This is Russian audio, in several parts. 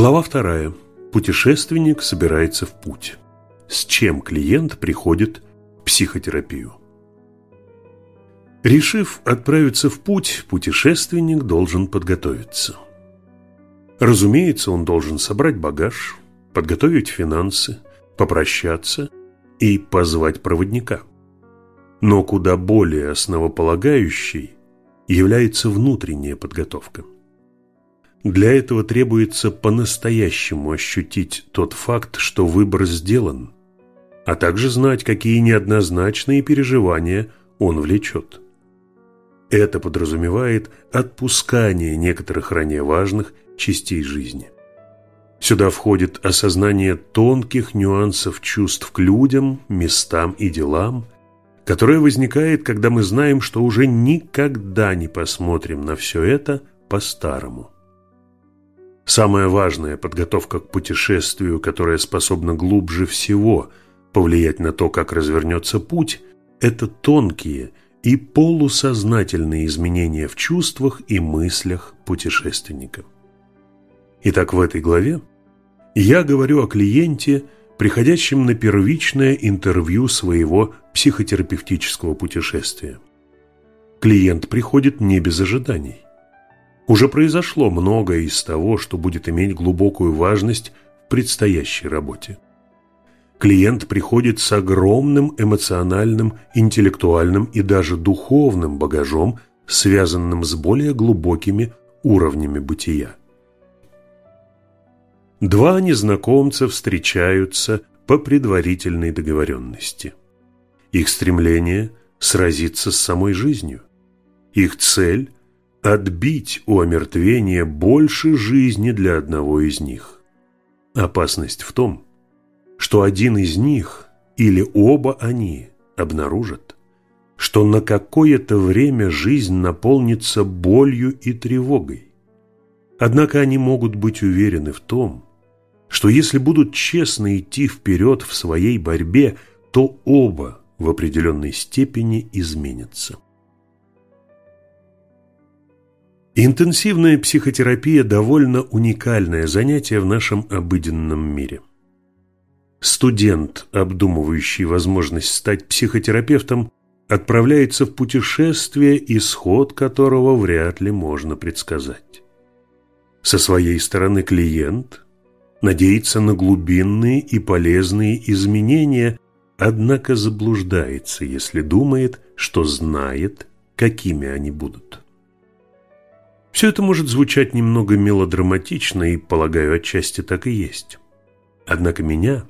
Глава вторая. Путешественник собирается в путь. С чем клиент приходит в психотерапию? Решив отправиться в путь, путешественник должен подготовиться. Разумеется, он должен собрать багаж, подготовить финансы, попрощаться и позвать проводника. Но куда более основополагающей является внутренняя подготовка. Для этого требуется по-настоящему ощутить тот факт, что выбор сделан, а также знать, какие неоднозначные переживания он влечет. Это подразумевает отпускание некоторых ранее важных частей жизни. Сюда входит осознание тонких нюансов чувств к людям, местам и делам, которое возникает, когда мы знаем, что уже никогда не посмотрим на все это по-старому. Самая важная подготовка к путешествию, которая способна глубже всего повлиять на то, как развернется путь, это тонкие и полусознательные изменения в чувствах и мыслях путешественника. Итак, в этой главе я говорю о клиенте, приходящем на первичное интервью своего психотерапевтического путешествия. Клиент приходит не без ожиданий. Уже произошло многое из того, что будет иметь глубокую важность в предстоящей работе. Клиент приходит с огромным эмоциональным, интеллектуальным и даже духовным багажом, связанным с более глубокими уровнями бытия. Два незнакомца встречаются по предварительной договоренности. Их стремление – сразиться с самой жизнью. Их цель – отбить у омертвения больше жизни для одного из них. Опасность в том, что один из них или оба они обнаружат, что на какое-то время жизнь наполнится болью и тревогой. Однако они могут быть уверены в том, что если будут честно идти вперед в своей борьбе, то оба в определенной степени изменятся. Интенсивная психотерапия – довольно уникальное занятие в нашем обыденном мире. Студент, обдумывающий возможность стать психотерапевтом, отправляется в путешествие, исход которого вряд ли можно предсказать. Со своей стороны клиент надеется на глубинные и полезные изменения, однако заблуждается, если думает, что знает, какими они будут. Все это может звучать немного мелодраматично, и, полагаю, отчасти так и есть. Однако меня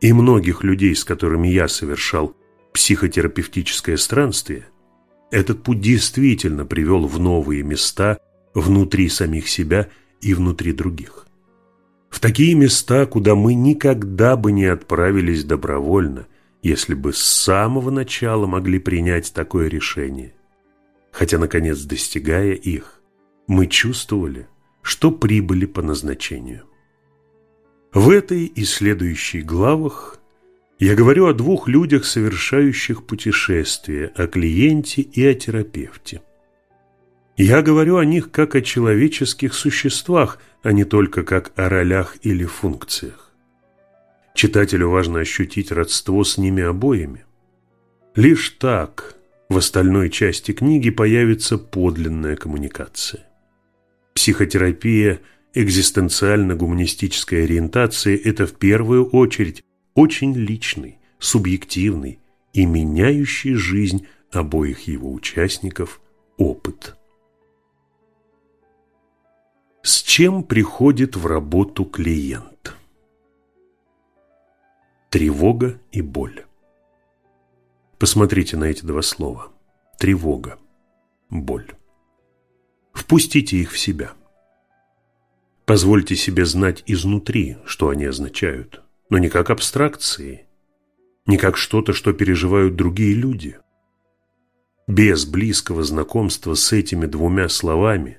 и многих людей, с которыми я совершал психотерапевтическое странствие, этот путь действительно привел в новые места внутри самих себя и внутри других. В такие места, куда мы никогда бы не отправились добровольно, если бы с самого начала могли принять такое решение. Хотя, наконец, достигая их, мы чувствовали, что прибыли по назначению. В этой и следующей главах я говорю о двух людях, совершающих путешествие, о клиенте и о терапевте. Я говорю о них как о человеческих существах, а не только как о ролях или функциях. Читателю важно ощутить родство с ними обоими. Лишь так в остальной части книги появится подлинная коммуникация. Психотерапия экзистенциально-гуманистической ориентации – это в первую очередь очень личный, субъективный и меняющий жизнь обоих его участников опыт. С чем приходит в работу клиент? Тревога и боль. Посмотрите на эти два слова. Тревога, боль. Впустите их в себя. Позвольте себе знать изнутри, что они означают, но не как абстракции, не как что-то, что переживают другие люди. Без близкого знакомства с этими двумя словами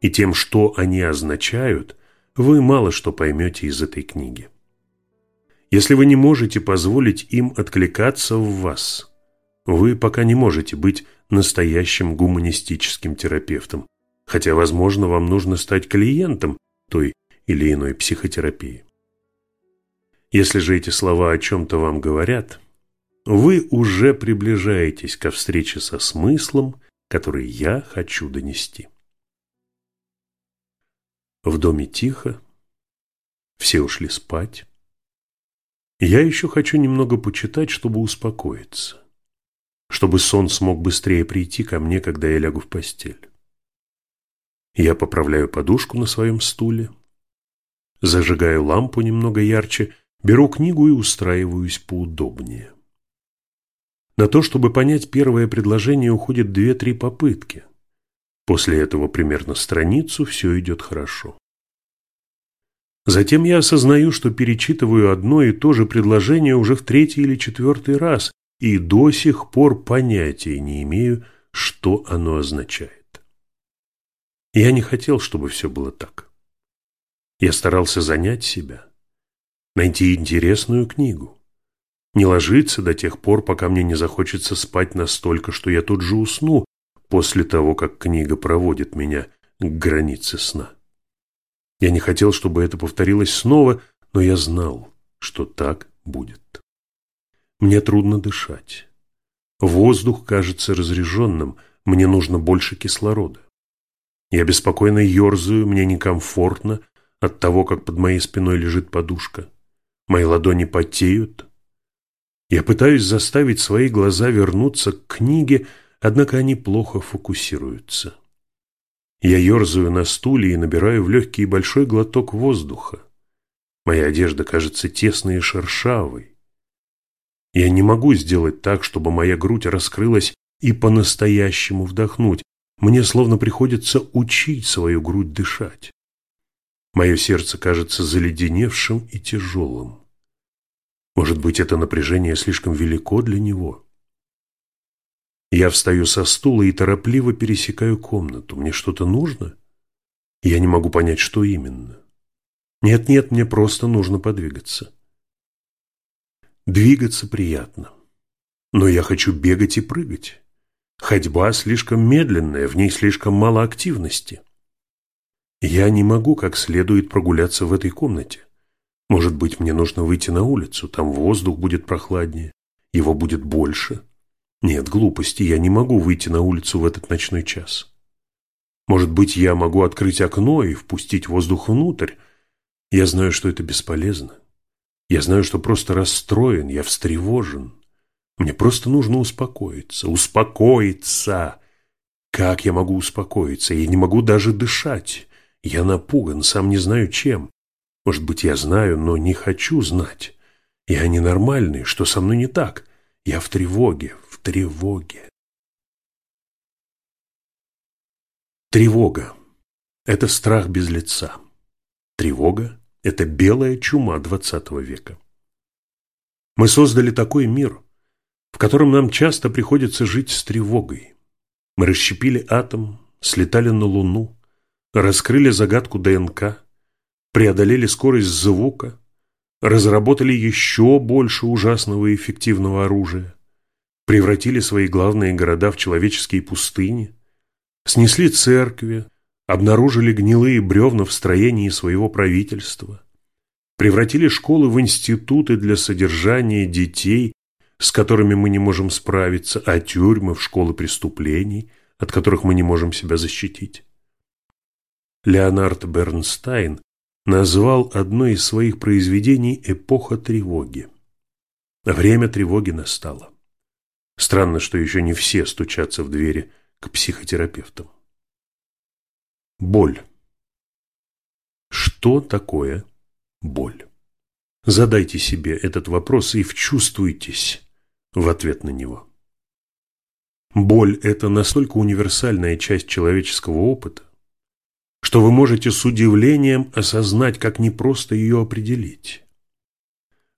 и тем, что они означают, вы мало что поймете из этой книги. Если вы не можете позволить им откликаться в вас, вы пока не можете быть настоящим гуманистическим терапевтом, хотя, возможно, вам нужно стать клиентом той или иной психотерапии. Если же эти слова о чем-то вам говорят, вы уже приближаетесь ко встрече со смыслом, который я хочу донести. В доме тихо, все ушли спать. Я еще хочу немного почитать, чтобы успокоиться, чтобы сон смог быстрее прийти ко мне, когда я лягу в постель. Я поправляю подушку на своем стуле, зажигаю лампу немного ярче, беру книгу и устраиваюсь поудобнее. На то, чтобы понять первое предложение, уходит две-три попытки. После этого примерно страницу все идет хорошо. Затем я осознаю, что перечитываю одно и то же предложение уже в третий или четвертый раз и до сих пор понятия не имею, что оно означает. Я не хотел, чтобы все было так. Я старался занять себя, найти интересную книгу, не ложиться до тех пор, пока мне не захочется спать настолько, что я тут же усну после того, как книга проводит меня к границе сна. Я не хотел, чтобы это повторилось снова, но я знал, что так будет. Мне трудно дышать. Воздух кажется разреженным, мне нужно больше кислорода. Я беспокойно ерзаю, мне некомфортно от того, как под моей спиной лежит подушка. Мои ладони потеют. Я пытаюсь заставить свои глаза вернуться к книге, однако они плохо фокусируются. Я ерзаю на стуле и набираю в легкий большой глоток воздуха. Моя одежда кажется тесной и шершавой. Я не могу сделать так, чтобы моя грудь раскрылась и по-настоящему вдохнуть. Мне словно приходится учить свою грудь дышать. Мое сердце кажется заледеневшим и тяжелым. Может быть, это напряжение слишком велико для него? Я встаю со стула и торопливо пересекаю комнату. Мне что-то нужно? Я не могу понять, что именно. Нет-нет, мне просто нужно подвигаться. Двигаться приятно. Но я хочу бегать и прыгать. Ходьба слишком медленная, в ней слишком мало активности. Я не могу как следует прогуляться в этой комнате. Может быть, мне нужно выйти на улицу, там воздух будет прохладнее, его будет больше. Нет, глупости, я не могу выйти на улицу в этот ночной час. Может быть, я могу открыть окно и впустить воздух внутрь. Я знаю, что это бесполезно. Я знаю, что просто расстроен, я встревожен. Мне просто нужно успокоиться. Успокоиться! Как я могу успокоиться? Я не могу даже дышать. Я напуган, сам не знаю чем. Может быть, я знаю, но не хочу знать. Я ненормальный, что со мной не так? Я в тревоге, в тревоге. Тревога – это страх без лица. Тревога – это белая чума XX века. Мы создали такой мир – в котором нам часто приходится жить с тревогой. Мы расщепили атом, слетали на Луну, раскрыли загадку ДНК, преодолели скорость звука, разработали еще больше ужасного и эффективного оружия, превратили свои главные города в человеческие пустыни, снесли церкви, обнаружили гнилые бревна в строении своего правительства, превратили школы в институты для содержания детей с которыми мы не можем справиться, а тюрьмы в школы преступлений, от которых мы не можем себя защитить. Леонард Бернстайн назвал одно из своих произведений «Эпоха тревоги». Время тревоги настало. Странно, что еще не все стучатся в двери к психотерапевтам. Боль. Что такое боль? Задайте себе этот вопрос и вчувствуйтесь в ответ на него. Боль – это настолько универсальная часть человеческого опыта, что вы можете с удивлением осознать, как непросто ее определить.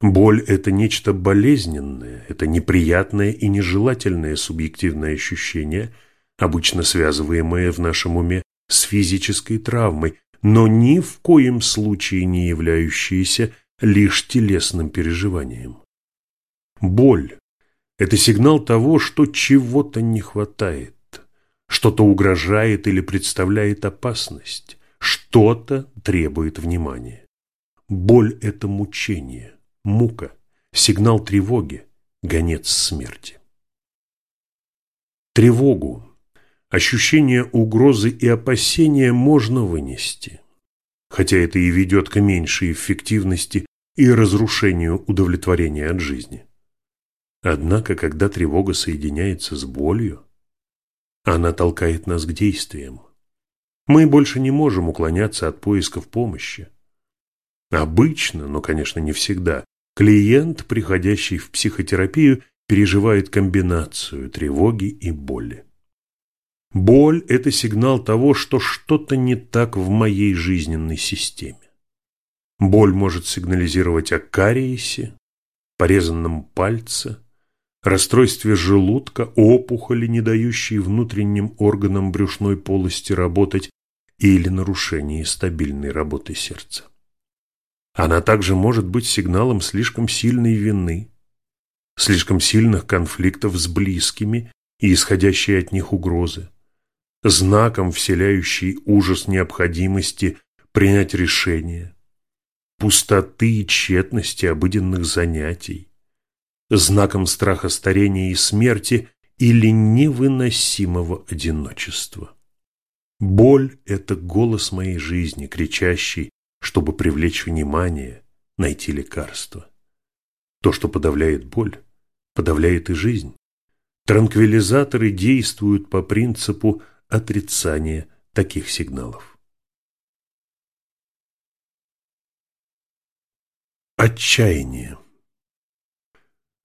Боль – это нечто болезненное, это неприятное и нежелательное субъективное ощущение, обычно связываемое в нашем уме с физической травмой, но ни в коем случае не являющееся лишь телесным переживанием. Боль это сигнал того, что чего-то не хватает, что-то угрожает или представляет опасность, Что-то требует внимания. Боль – это мучение, мука, сигнал тревоги, гонец смерти. Тревогу, ощущение угрозы и опасения можно вынести, хотя это и ведет к меньшей эффективности и разрушению удовлетворения от жизни. Однако, когда тревога соединяется с болью, она толкает нас к действиям. Мы больше не можем уклоняться от поисков помощи. Обычно, но, конечно, не всегда, клиент, приходящий в психотерапию, переживает комбинацию тревоги и боли. Боль – это сигнал того, что что-то не так в моей жизненной системе. Боль может сигнализировать о кариесе, порезанном пальце, расстройстве желудка, опухоли, не дающей внутренним органам брюшной полости работать, или нарушении стабильной работы сердца. Она также может быть сигналом слишком сильной вины, слишком сильных конфликтов с близкими и исходящей от них угрозы, знаком, вселяющей ужас необходимости принять решение, пустоты и тщетности обыденных занятий, знаком страха старения и смерти или невыносимого одиночества. Боль – это голос моей жизни, кричащий, чтобы привлечь внимание, найти лекарство. То, что подавляет боль, подавляет и жизнь. Транквилизаторы действуют по принципу отрицания таких сигналов. Отчаяние.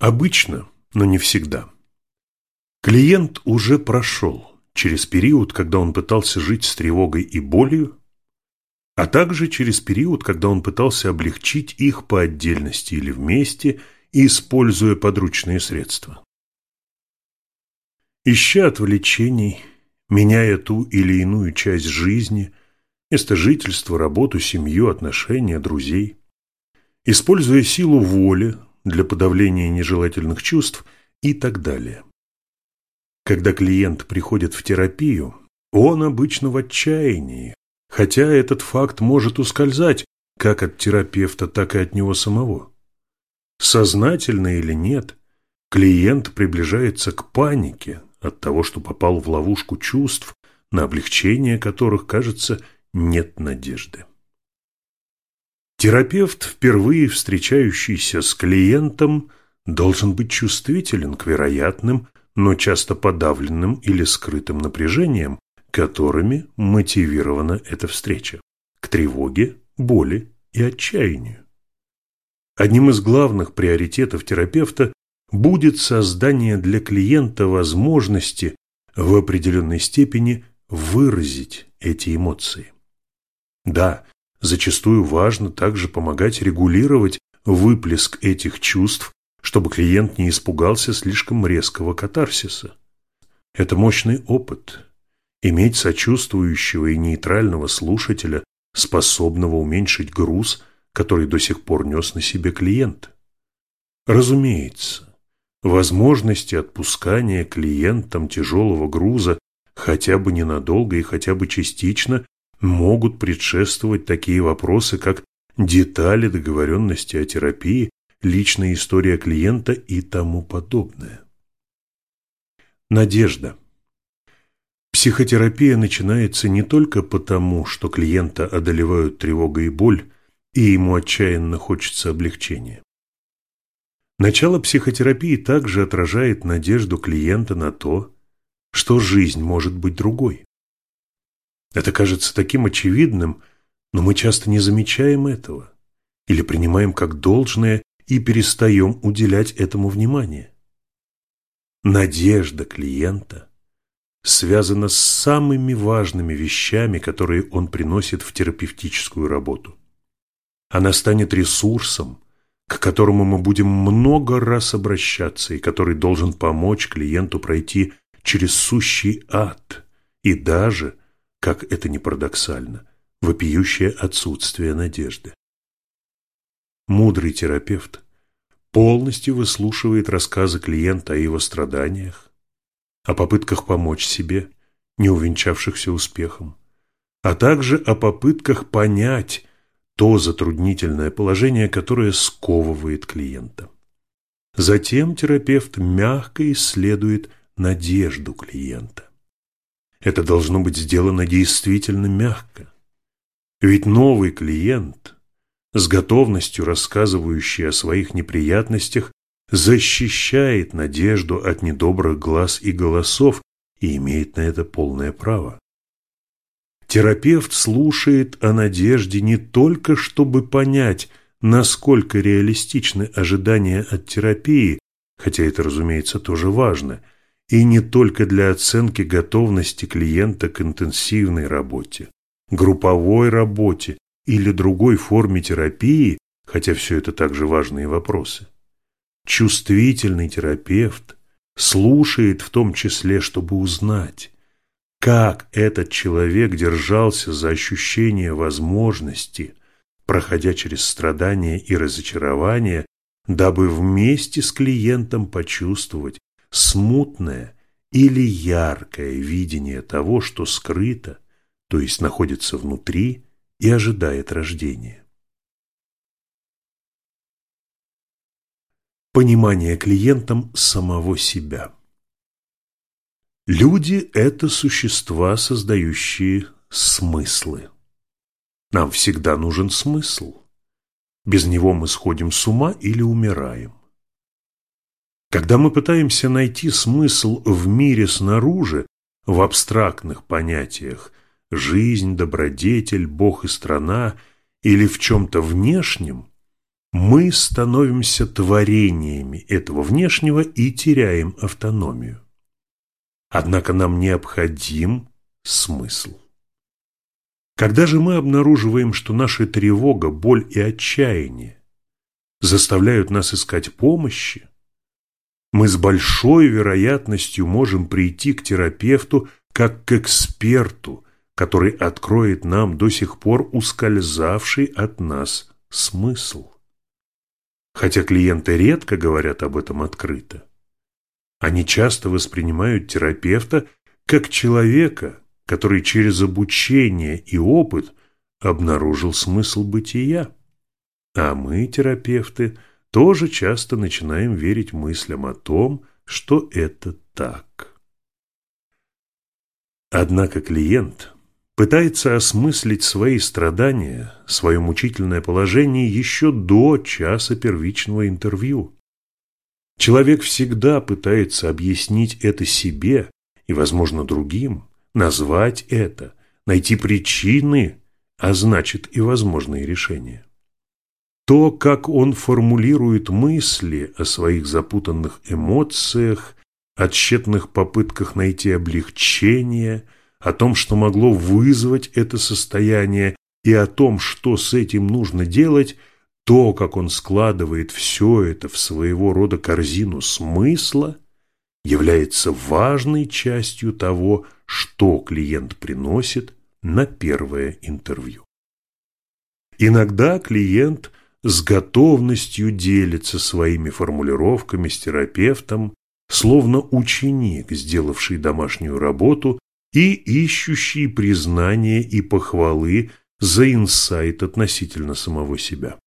Обычно, но не всегда. Клиент уже прошел через период, когда он пытался жить с тревогой и болью, а также через период, когда он пытался облегчить их по отдельности или вместе, используя подручные средства. Ища отвлечений, меняя ту или иную часть жизни, место жительства, работу, семью, отношения, друзей, используя силу воли для подавления нежелательных чувств и так далее. Когда клиент приходит в терапию, он обычно в отчаянии, хотя этот факт может ускользать как от терапевта, так и от него самого. Сознательно или нет, клиент приближается к панике от того, что попал в ловушку чувств, на облегчение которых, кажется, нет надежды. Терапевт, впервые встречающийся с клиентом, должен быть чувствителен к вероятным но часто подавленным или скрытым напряжением, которыми мотивирована эта встреча, к тревоге, боли и отчаянию. Одним из главных приоритетов терапевта будет создание для клиента возможности в определенной степени выразить эти эмоции. Да, зачастую важно также помогать регулировать выплеск этих чувств чтобы клиент не испугался слишком резкого катарсиса. Это мощный опыт. Иметь сочувствующего и нейтрального слушателя, способного уменьшить груз, который до сих пор нес на себе клиент. Разумеется, возможности отпускания клиентам тяжелого груза хотя бы ненадолго и хотя бы частично могут предшествовать такие вопросы, как детали договоренности о терапии личная история клиента и тому подобное. Надежда. Психотерапия начинается не только потому, что клиента одолевают тревога и боль, и ему отчаянно хочется облегчения. Начало психотерапии также отражает надежду клиента на то, что жизнь может быть другой. Это кажется таким очевидным, но мы часто не замечаем этого или принимаем как должное и перестаем уделять этому внимание. Надежда клиента связана с самыми важными вещами, которые он приносит в терапевтическую работу. Она станет ресурсом, к которому мы будем много раз обращаться и который должен помочь клиенту пройти через сущий ад и даже, как это ни парадоксально, вопиющее отсутствие надежды. Мудрый терапевт полностью выслушивает рассказы клиента о его страданиях, о попытках помочь себе, не увенчавшихся успехом, а также о попытках понять то затруднительное положение, которое сковывает клиента. Затем терапевт мягко исследует надежду клиента. Это должно быть сделано действительно мягко. Ведь новый клиент, с готовностью рассказывающий о своих неприятностях, защищает надежду от недобрых глаз и голосов и имеет на это полное право. Терапевт слушает о надежде не только чтобы понять, насколько реалистичны ожидания от терапии, хотя это, разумеется, тоже важно, и не только для оценки готовности клиента к интенсивной работе, групповой работе или другой форме терапии, хотя все это также важные вопросы. Чувствительный терапевт слушает в том числе, чтобы узнать, как этот человек держался за ощущение возможности, проходя через страдания и разочарования, дабы вместе с клиентом почувствовать смутное или яркое видение того, что скрыто, то есть находится внутри и ожидает рождения. Понимание клиентом самого себя. Люди – это существа, создающие смыслы. Нам всегда нужен смысл. Без него мы сходим с ума или умираем. Когда мы пытаемся найти смысл в мире снаружи, в абстрактных понятиях «жизнь», «добродетель», «бог» и «страна» или в чем-то внешнем, мы становимся творениями этого внешнего и теряем автономию. Однако нам необходим смысл. Когда же мы обнаруживаем, что наша тревога, боль и отчаяние заставляют нас искать помощи, мы с большой вероятностью можем прийти к терапевту как к эксперту, который откроет нам до сих пор ускользавший от нас смысл. Хотя клиенты редко говорят об этом открыто. Они часто воспринимают терапевта как человека, который через обучение и опыт обнаружил смысл бытия. А мы, терапевты, тоже часто начинаем верить мыслям о том, что это так. Однако клиент пытается осмыслить свои страдания, свое мучительное положение еще до часа первичного интервью. Человек всегда пытается объяснить это себе и, возможно, другим, назвать это, найти причины, а значит и возможные решения. То, как он формулирует мысли о своих запутанных эмоциях, о тщетных попытках найти облегчение, о том, что могло вызвать это состояние, и о том, что с этим нужно делать – то, как он складывает все это в своего рода корзину смысла, является важной частью того, что клиент приносит на первое интервью. Иногда клиент с готовностью делится своими формулировками с терапевтом, словно ученик, сделавший домашнюю работу и ищущий признания и похвалы за инсайт относительно самого себя.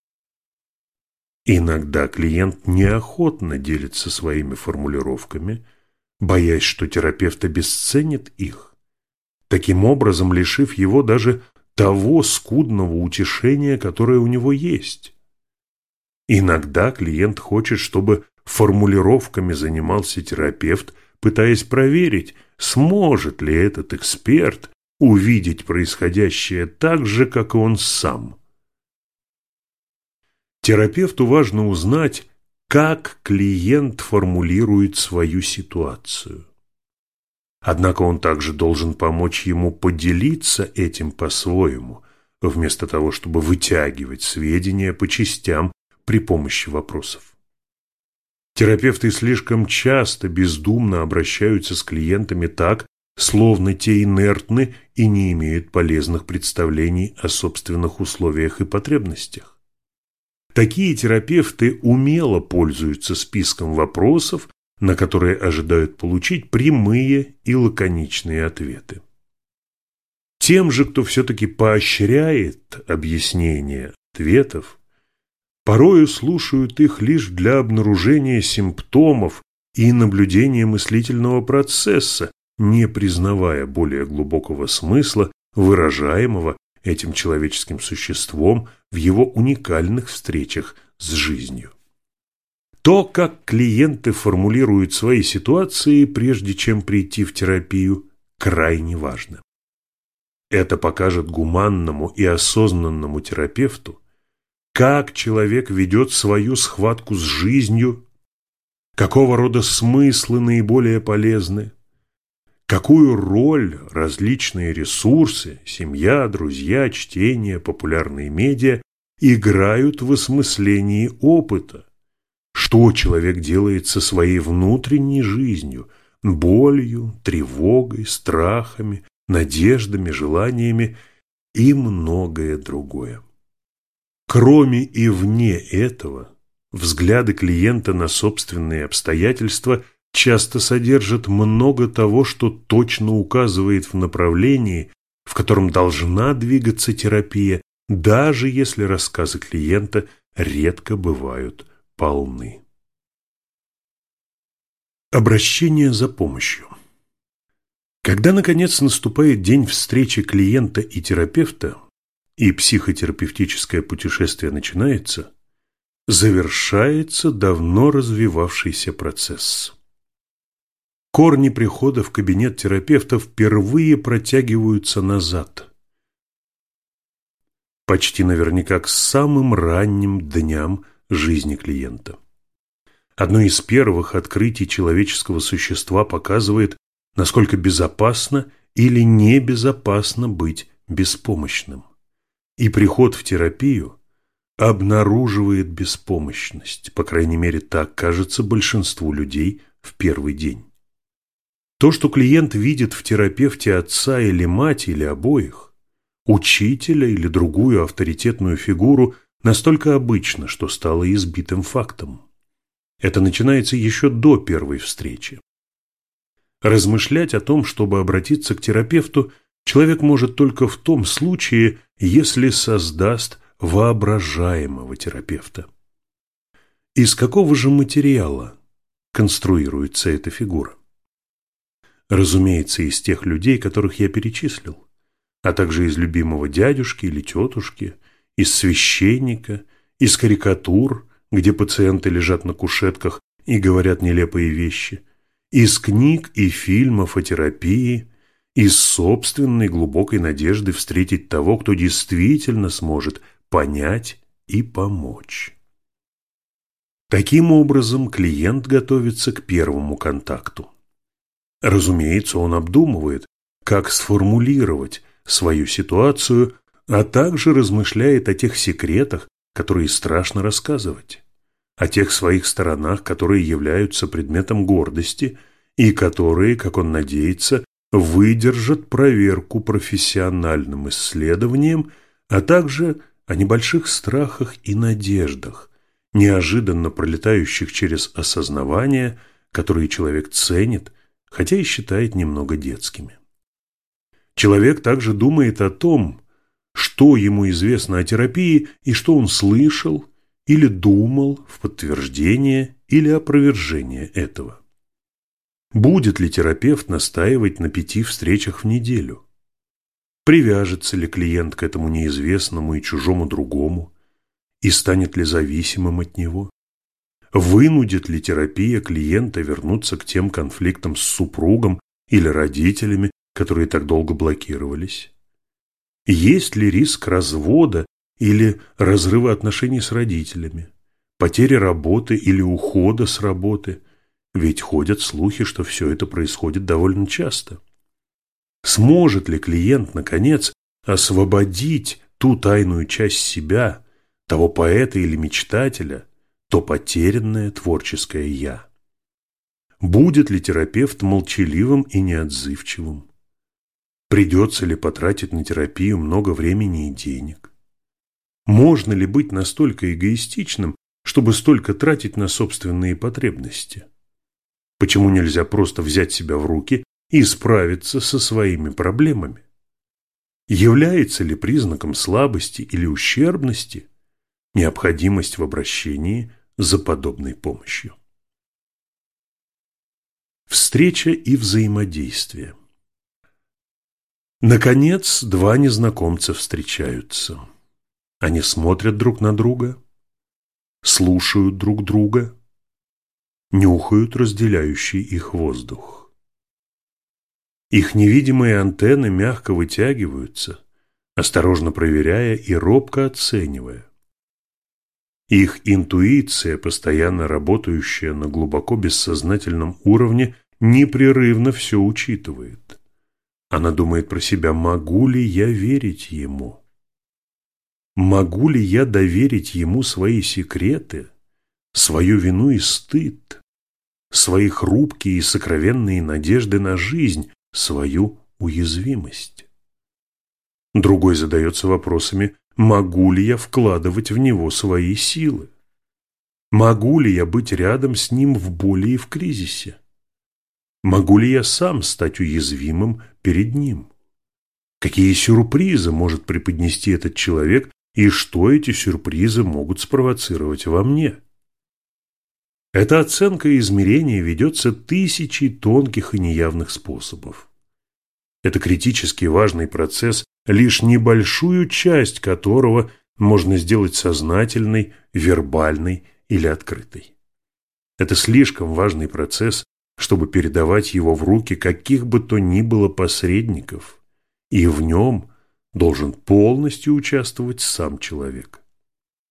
Иногда клиент неохотно делится своими формулировками, боясь, что терапевт обесценит их, таким образом лишив его даже того скудного утешения, которое у него есть. Иногда клиент хочет, чтобы формулировками занимался терапевт, пытаясь проверить, сможет ли этот эксперт увидеть происходящее так же, как и он сам – Терапевту важно узнать, как клиент формулирует свою ситуацию. Однако он также должен помочь ему поделиться этим по-своему, вместо того, чтобы вытягивать сведения по частям при помощи вопросов. Терапевты слишком часто бездумно обращаются с клиентами так, словно те инертны и не имеют полезных представлений о собственных условиях и потребностях. Такие терапевты умело пользуются списком вопросов, на которые ожидают получить прямые и лаконичные ответы. Тем же, кто все-таки поощряет объяснение ответов, порою слушают их лишь для обнаружения симптомов и наблюдения мыслительного процесса, не признавая более глубокого смысла, выражаемого этим человеческим существом в его уникальных встречах с жизнью. То, как клиенты формулируют свои ситуации, прежде чем прийти в терапию, крайне важно. Это покажет гуманному и осознанному терапевту, как человек ведет свою схватку с жизнью, какого рода смыслы наиболее полезны, какую роль различные ресурсы, семья, друзья, чтение, популярные медиа играют в осмыслении опыта, что человек делает со своей внутренней жизнью, болью, тревогой, страхами, надеждами, желаниями и многое другое. Кроме и вне этого, взгляды клиента на собственные обстоятельства часто содержат много того, что точно указывает в направлении, в котором должна двигаться терапия, даже если рассказы клиента редко бывают полны. Обращение за помощью Когда, наконец, наступает день встречи клиента и терапевта, и психотерапевтическое путешествие начинается, завершается давно развивавшийся процесс. Корни прихода в кабинет терапевта впервые протягиваются назад. Почти наверняка к самым ранним дням жизни клиента. Одно из первых открытий человеческого существа показывает, насколько безопасно или небезопасно быть беспомощным. И приход в терапию обнаруживает беспомощность, по крайней мере так кажется большинству людей в первый день. То, что клиент видит в терапевте отца или мать или обоих, учителя или другую авторитетную фигуру, настолько обычно, что стало избитым фактом. Это начинается еще до первой встречи. Размышлять о том, чтобы обратиться к терапевту, человек может только в том случае, если создаст воображаемого терапевта. Из какого же материала конструируется эта фигура? Разумеется, из тех людей, которых я перечислил, а также из любимого дядюшки или тетушки, из священника, из карикатур, где пациенты лежат на кушетках и говорят нелепые вещи, из книг и фильмов о терапии, из собственной глубокой надежды встретить того, кто действительно сможет понять и помочь. Таким образом, клиент готовится к первому контакту. Разумеется, он обдумывает, как сформулировать свою ситуацию, а также размышляет о тех секретах, которые страшно рассказывать, о тех своих сторонах, которые являются предметом гордости и которые, как он надеется, выдержат проверку профессиональным исследованием, а также о небольших страхах и надеждах, неожиданно пролетающих через осознавание, которые человек ценит хотя и считает немного детскими. Человек также думает о том, что ему известно о терапии и что он слышал или думал в подтверждение или опровержение этого. Будет ли терапевт настаивать на пяти встречах в неделю? Привяжется ли клиент к этому неизвестному и чужому другому? И станет ли зависимым от него? Вынудит ли терапия клиента вернуться к тем конфликтам с супругом или родителями, которые так долго блокировались? Есть ли риск развода или разрыва отношений с родителями, потери работы или ухода с работы? Ведь ходят слухи, что все это происходит довольно часто. Сможет ли клиент, наконец, освободить ту тайную часть себя, того поэта или мечтателя, то потерянное творческое «я». Будет ли терапевт молчаливым и неотзывчивым? Придется ли потратить на терапию много времени и денег? Можно ли быть настолько эгоистичным, чтобы столько тратить на собственные потребности? Почему нельзя просто взять себя в руки и справиться со своими проблемами? является ли признаком слабости или ущербности необходимость в обращении за подобной помощью. Встреча и взаимодействие Наконец, два незнакомца встречаются. Они смотрят друг на друга, слушают друг друга, нюхают разделяющий их воздух. Их невидимые антенны мягко вытягиваются, осторожно проверяя и робко оценивая. Их интуиция, постоянно работающая на глубоко бессознательном уровне, непрерывно все учитывает. Она думает про себя, могу ли я верить ему? Могу ли я доверить ему свои секреты, свою вину и стыд, свои хрупкие и сокровенные надежды на жизнь, свою уязвимость? Другой задается вопросами, могу ли я вкладывать в него свои силы? Могу ли я быть рядом с ним в боли и в кризисе? Могу ли я сам стать уязвимым перед ним? Какие сюрпризы может преподнести этот человек и что эти сюрпризы могут спровоцировать во мне? Эта оценка и измерение ведется тысячей тонких и неявных способов. Это критически важный процесс, лишь небольшую часть которого можно сделать сознательной, вербальной или открытой. Это слишком важный процесс, чтобы передавать его в руки каких бы то ни было посредников, и в нем должен полностью участвовать сам человек.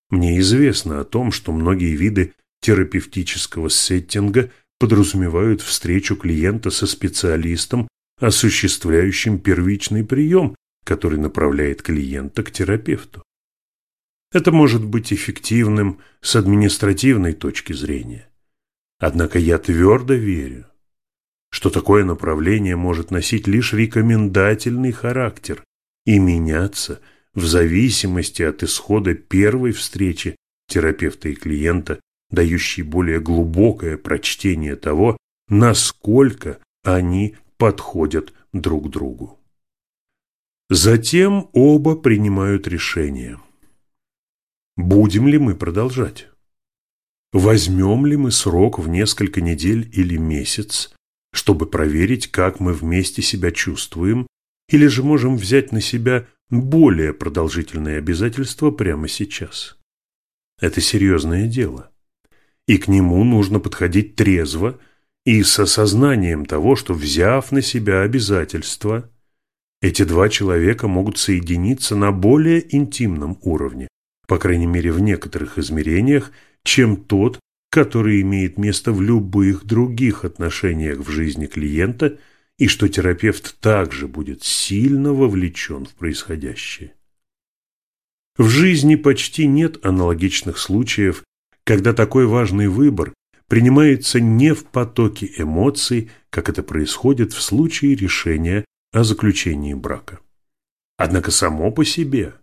Мне известно о том, что многие виды терапевтического сеттинга подразумевают встречу клиента со специалистом, осуществляющим первичный прием, который направляет клиента к терапевту. Это может быть эффективным с административной точки зрения. Однако я твердо верю, что такое направление может носить лишь рекомендательный характер и меняться в зависимости от исхода первой встречи терапевта и клиента, дающей более глубокое прочтение того, насколько они подходят друг другу. Затем оба принимают решение. Будем ли мы продолжать? Возьмем ли мы срок в несколько недель или месяц, чтобы проверить, как мы вместе себя чувствуем, или же можем взять на себя более продолжительные обязательства прямо сейчас? Это серьезное дело. И к нему нужно подходить трезво и с осознанием того, что, взяв на себя обязательства, эти два человека могут соединиться на более интимном уровне, по крайней мере в некоторых измерениях, чем тот, который имеет место в любых других отношениях в жизни клиента и что терапевт также будет сильно вовлечен в происходящее. В жизни почти нет аналогичных случаев, когда такой важный выбор принимается не в потоке эмоций, как это происходит в случае решения о заключении брака. Однако само по себе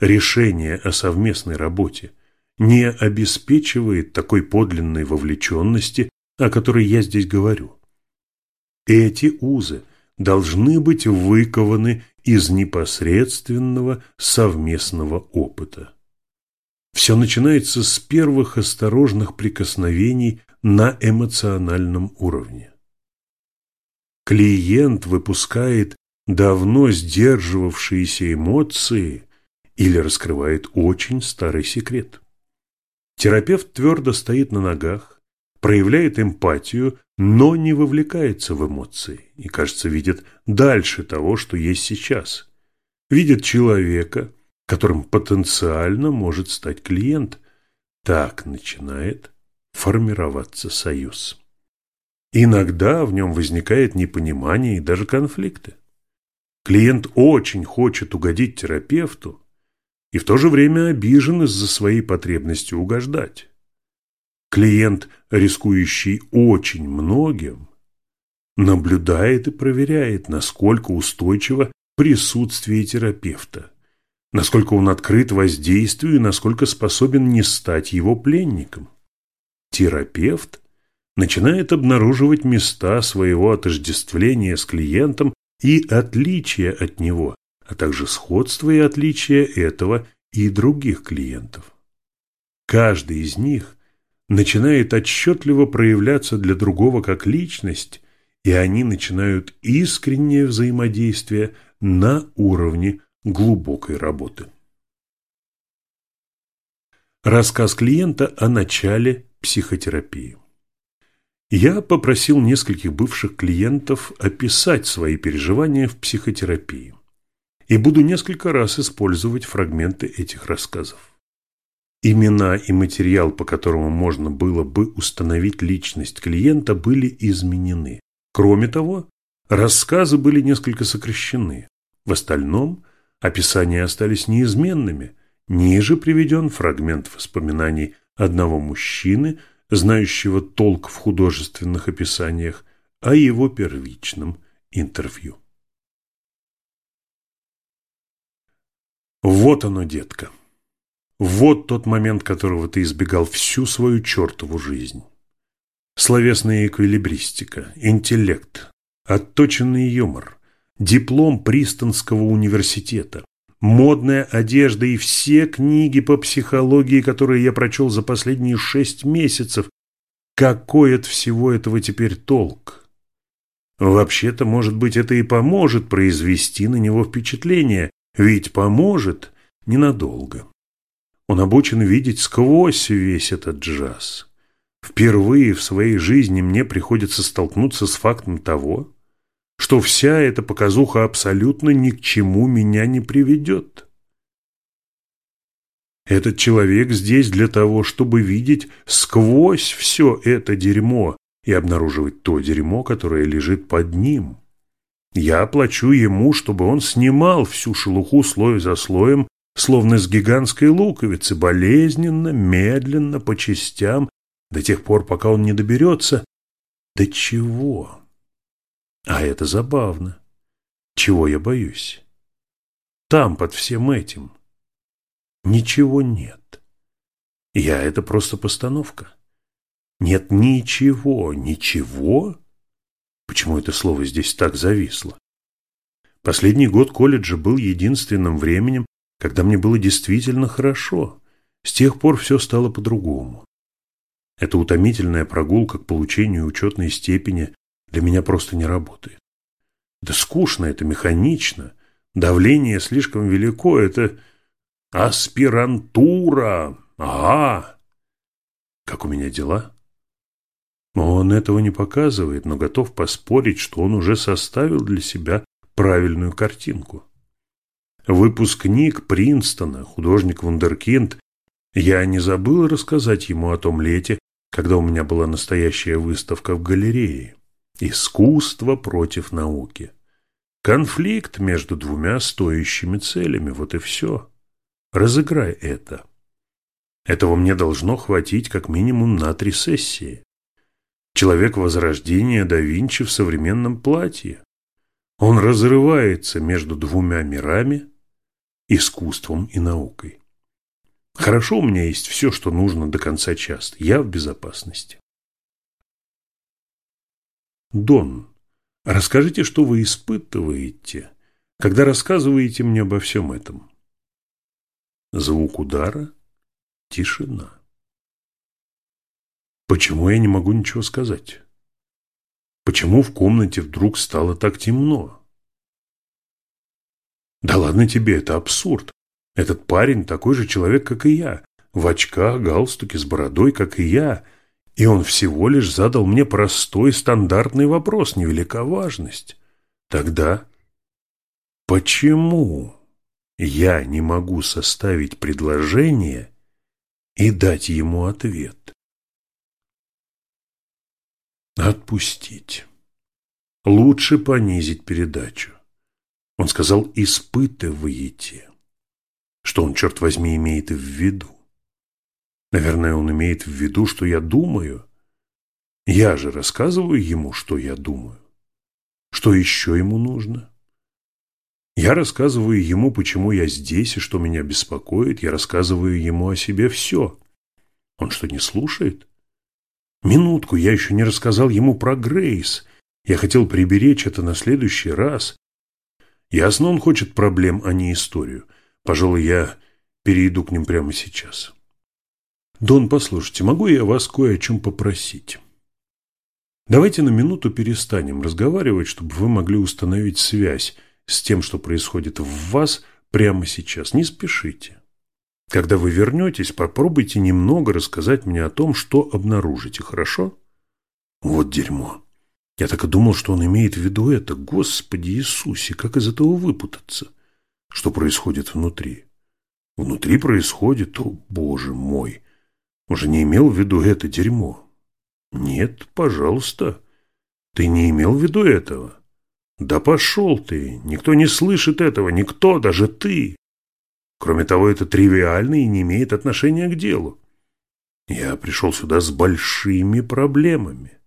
решение о совместной работе не обеспечивает такой подлинной вовлеченности, о которой я здесь говорю. Эти узы должны быть выкованы из непосредственного совместного опыта. Все начинается с первых осторожных прикосновений на эмоциональном уровне. Клиент выпускает давно сдерживавшиеся эмоции или раскрывает очень старый секрет. Терапевт твердо стоит на ногах, проявляет эмпатию, но не вовлекается в эмоции и, кажется, видит дальше того, что есть сейчас. Видит человека, которым потенциально может стать клиент. Так начинает формироваться союз. Иногда в нем возникает непонимание и даже конфликты. Клиент очень хочет угодить терапевту и в то же время обижен из-за своей потребности угождать. Клиент, рискующий очень многим, наблюдает и проверяет, насколько устойчиво присутствие терапевта, насколько он открыт воздействию и насколько способен не стать его пленником. Терапевт начинает обнаруживать места своего отождествления с клиентом и отличия от него, а также сходство и отличие этого и других клиентов. Каждый из них начинает отчетливо проявляться для другого как личность, и они начинают искреннее взаимодействие на уровне глубокой работы. Рассказ клиента о начале психотерапии. Я попросил нескольких бывших клиентов описать свои переживания в психотерапии и буду несколько раз использовать фрагменты этих рассказов. Имена и материал, по которому можно было бы установить личность клиента, были изменены. Кроме того, рассказы были несколько сокращены. В остальном описания остались неизменными. Ниже приведен фрагмент воспоминаний одного мужчины, знающего толк в художественных описаниях, о его первичном интервью. Вот оно, детка. Вот тот момент, которого ты избегал всю свою чертову жизнь. Словесная эквилибристика, интеллект, отточенный юмор, диплом Пристонского университета, модная одежда и все книги по психологии, которые я прочел за последние шесть месяцев. Какой от всего этого теперь толк? Вообще-то, может быть, это и поможет произвести на него впечатление, ведь поможет ненадолго. Он обучен видеть сквозь весь этот джаз. Впервые в своей жизни мне приходится столкнуться с фактом того, что вся эта показуха абсолютно ни к чему меня не приведет. Этот человек здесь для того, чтобы видеть сквозь все это дерьмо и обнаруживать то дерьмо, которое лежит под ним. Я плачу ему, чтобы он снимал всю шелуху слой за слоем словно с гигантской луковицы, болезненно, медленно, по частям, до тех пор, пока он не доберется. До чего? А это забавно. Чего я боюсь? Там, под всем этим, ничего нет. Я — это просто постановка. Нет ничего, ничего? Почему это слово здесь так зависло? Последний год колледжа был единственным временем, когда мне было действительно хорошо. С тех пор все стало по-другому. Эта утомительная прогулка к получению учетной степени для меня просто не работает. Это скучно, это механично, давление слишком велико, это аспирантура. Ага. Как у меня дела? Он этого не показывает, но готов поспорить, что он уже составил для себя правильную картинку. Выпускник Принстона, художник Вундеркинд, я не забыл рассказать ему о том лете, когда у меня была настоящая выставка в галерее. Искусство против науки. Конфликт между двумя стоящими целями, вот и все. Разыграй это. Этого мне должно хватить как минимум на три сессии. Человек Возрождения да Винчи в современном платье. Он разрывается между двумя мирами – искусством и наукой. Хорошо, у меня есть все, что нужно до конца часа. Я в безопасности. Дон, расскажите, что вы испытываете, когда рассказываете мне обо всем этом. Звук удара, тишина. Почему я не могу ничего сказать? Почему в комнате вдруг стало так темно? Да ладно тебе, это абсурд. Этот парень такой же человек, как и я. В очках, галстуке, с бородой, как и я. И он всего лишь задал мне простой стандартный вопрос, невелика важность. Тогда почему я не могу составить предложение и дать ему ответ? Отпустить. Лучше понизить передачу. Он сказал «испытываете». Что он, черт возьми, имеет в виду? Наверное, он имеет в виду, что я думаю. Я же рассказываю ему, что я думаю. Что еще ему нужно? Я рассказываю ему, почему я здесь и что меня беспокоит. Я рассказываю ему о себе все. Он что, не слушает? Минутку, я еще не рассказал ему про Грейс. Я хотел приберечь это на следующий раз. Ясно, он хочет проблем, а не историю. Пожалуй, я перейду к ним прямо сейчас. Дон, послушайте, могу я вас кое о чем попросить? Давайте на минуту перестанем разговаривать, чтобы вы могли установить связь с тем, что происходит в вас прямо сейчас. Не спешите. Когда вы вернетесь, попробуйте немного рассказать мне о том, что обнаружите, хорошо? Вот дерьмо. Я так и думал, что он имеет в виду это. Господи Иисусе, как из этого выпутаться? Что происходит внутри? Внутри происходит, о боже мой. Уже не имел в виду это дерьмо. Нет, пожалуйста. Ты не имел в виду этого. Да пошел ты. Никто не слышит этого. Никто, даже ты. Кроме того, это тривиально и не имеет отношения к делу. Я пришел сюда с большими проблемами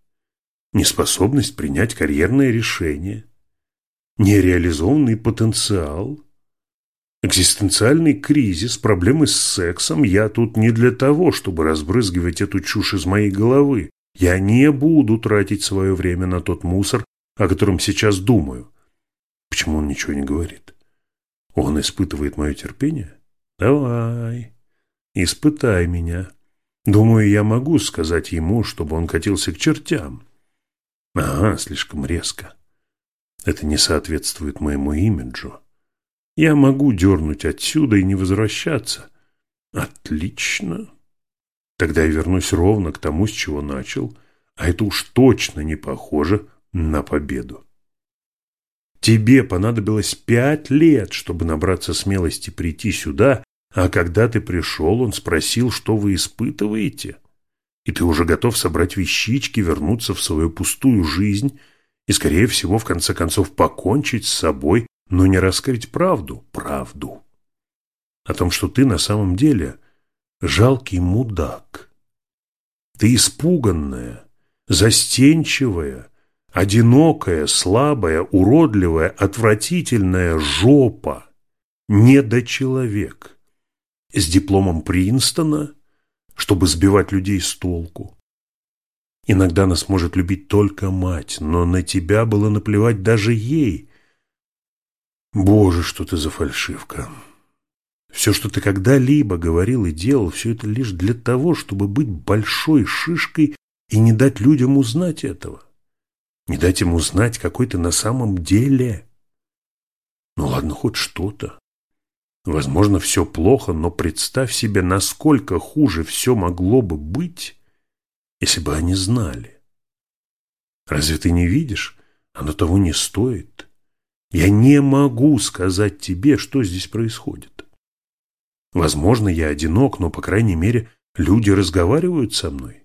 неспособность принять карьерное решение, нереализованный потенциал, экзистенциальный кризис, проблемы с сексом. Я тут не для того, чтобы разбрызгивать эту чушь из моей головы. Я не буду тратить свое время на тот мусор, о котором сейчас думаю. Почему он ничего не говорит? Он испытывает мое терпение? Давай, испытай меня. Думаю, я могу сказать ему, чтобы он катился к чертям. Ага, слишком резко. Это не соответствует моему имиджу. Я могу дернуть отсюда и не возвращаться. Отлично. Тогда я вернусь ровно к тому, с чего начал, а это уж точно не похоже на победу. Тебе понадобилось пять лет, чтобы набраться смелости прийти сюда, а когда ты пришел, он спросил, что вы испытываете и ты уже готов собрать вещички, вернуться в свою пустую жизнь и, скорее всего, в конце концов покончить с собой, но не раскрыть правду, правду. О том, что ты на самом деле жалкий мудак. Ты испуганная, застенчивая, одинокая, слабая, уродливая, отвратительная жопа, недочеловек с дипломом Принстона – чтобы сбивать людей с толку. Иногда нас может любить только мать, но на тебя было наплевать даже ей. Боже, что ты за фальшивка. Все, что ты когда-либо говорил и делал, все это лишь для того, чтобы быть большой шишкой и не дать людям узнать этого. Не дать им узнать, какой ты на самом деле. Ну ладно, хоть что-то. Возможно, все плохо, но представь себе, насколько хуже все могло бы быть, если бы они знали. Разве ты не видишь? Оно того не стоит. Я не могу сказать тебе, что здесь происходит. Возможно, я одинок, но, по крайней мере, люди разговаривают со мной.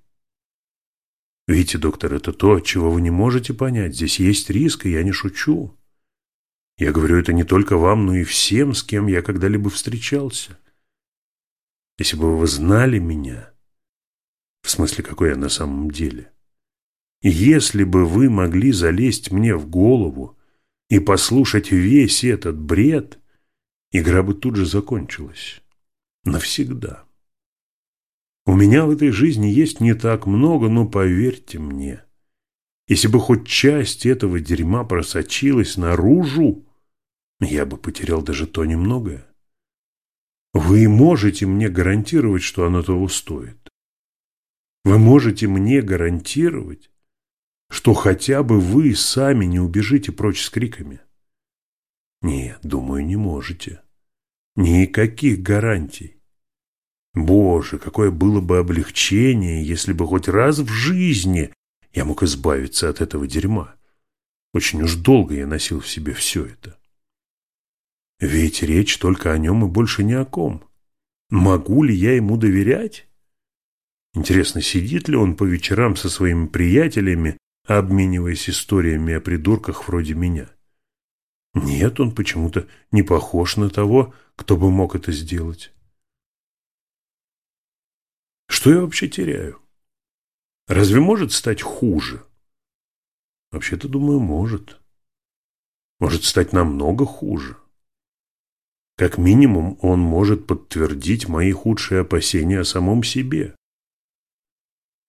Видите, доктор, это то, чего вы не можете понять. Здесь есть риск, и я не шучу. Я говорю это не только вам, но и всем, с кем я когда-либо встречался. Если бы вы знали меня, в смысле, какой я на самом деле, если бы вы могли залезть мне в голову и послушать весь этот бред, игра бы тут же закончилась. Навсегда. У меня в этой жизни есть не так много, но поверьте мне, если бы хоть часть этого дерьма просочилась наружу, я бы потерял даже то немногое. Вы можете мне гарантировать, что оно того стоит? Вы можете мне гарантировать, что хотя бы вы сами не убежите прочь с криками? Нет, думаю, не можете. Никаких гарантий. Боже, какое было бы облегчение, если бы хоть раз в жизни я мог избавиться от этого дерьма. Очень уж долго я носил в себе все это. Ведь речь только о нем и больше ни о ком. Могу ли я ему доверять? Интересно, сидит ли он по вечерам со своими приятелями, обмениваясь историями о придурках вроде меня? Нет, он почему-то не похож на того, кто бы мог это сделать. Что я вообще теряю? Разве может стать хуже? Вообще-то, думаю, может. Может стать намного хуже. Как минимум, он может подтвердить мои худшие опасения о самом себе.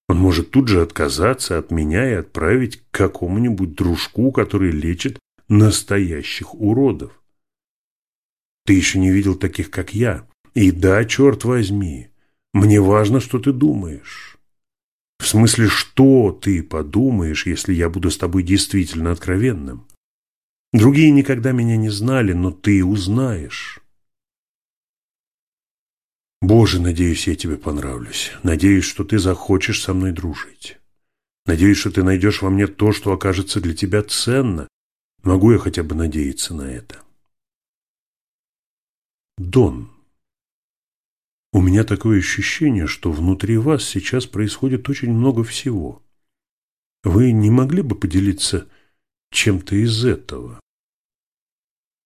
Он может тут же отказаться от меня и отправить к какому-нибудь дружку, который лечит настоящих уродов. Ты еще не видел таких, как я. И да, черт возьми, мне важно, что ты думаешь. В смысле, что ты подумаешь, если я буду с тобой действительно откровенным? Другие никогда меня не знали, но ты узнаешь. Боже, надеюсь, я тебе понравлюсь. Надеюсь, что ты захочешь со мной дружить. Надеюсь, что ты найдешь во мне то, что окажется для тебя ценно. Могу я хотя бы надеяться на это? Дон, у меня такое ощущение, что внутри вас сейчас происходит очень много всего. Вы не могли бы поделиться чем-то из этого?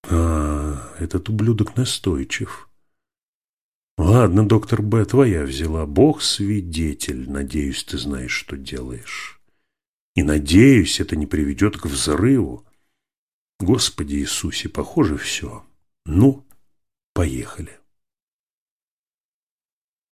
А, этот ублюдок настойчив. Ладно, доктор Б, твоя взяла. Бог свидетель. Надеюсь, ты знаешь, что делаешь. И надеюсь, это не приведет к взрыву. Господи Иисусе, похоже, все. Ну, поехали.